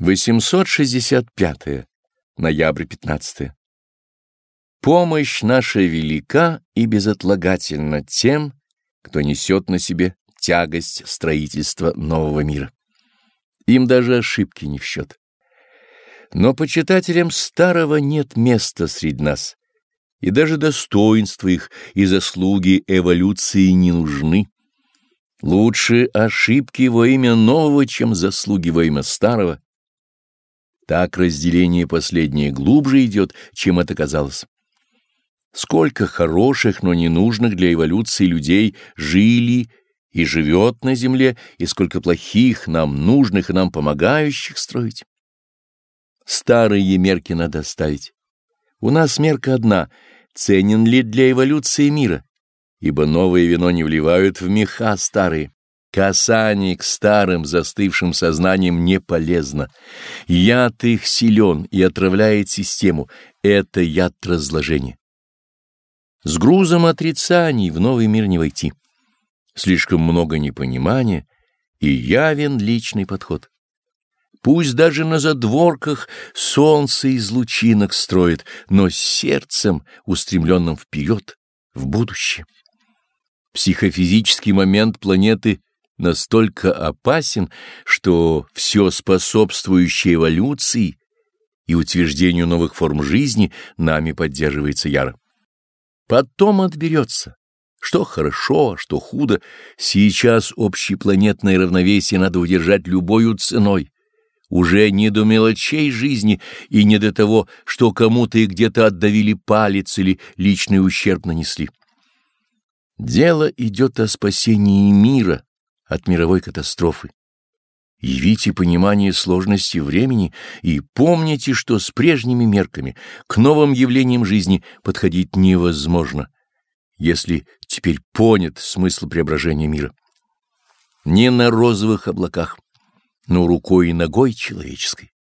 865. Ноябрь 15. Помощь наша велика и безотлагательна тем, кто несет на себе тягость строительства нового мира. Им даже ошибки не в счет. Но почитателям старого нет места среди нас, и даже достоинства их и заслуги эволюции не нужны. Лучше ошибки во имя нового, чем заслуги во имя старого, так разделение последнее глубже идет, чем это казалось. Сколько хороших, но ненужных для эволюции людей жили и живет на земле, и сколько плохих, нам нужных и нам помогающих строить. Старые мерки надо ставить. У нас мерка одна — ценен ли для эволюции мира, ибо новое вино не вливают в меха старые. Касание к старым застывшим сознаниям не полезно. Яд их силен и отравляет систему. Это яд разложения. С грузом отрицаний в новый мир не войти. Слишком много непонимания и явен личный подход. Пусть даже на задворках солнце из лучинок строит, но сердцем, устремленным вперед, в будущее. Психофизический момент планеты — настолько опасен, что все способствующее эволюции и утверждению новых форм жизни нами поддерживается яро. Потом отберется, что хорошо, что худо. Сейчас общепланетное равновесие надо удержать любою ценой. Уже не до мелочей жизни и не до того, что кому-то и где-то отдавили палец или личный ущерб нанесли. Дело идет о спасении мира, от мировой катастрофы. Явите понимание сложности времени и помните, что с прежними мерками к новым явлениям жизни подходить невозможно, если теперь понят смысл преображения мира. Не на розовых облаках, но рукой и ногой человеческой.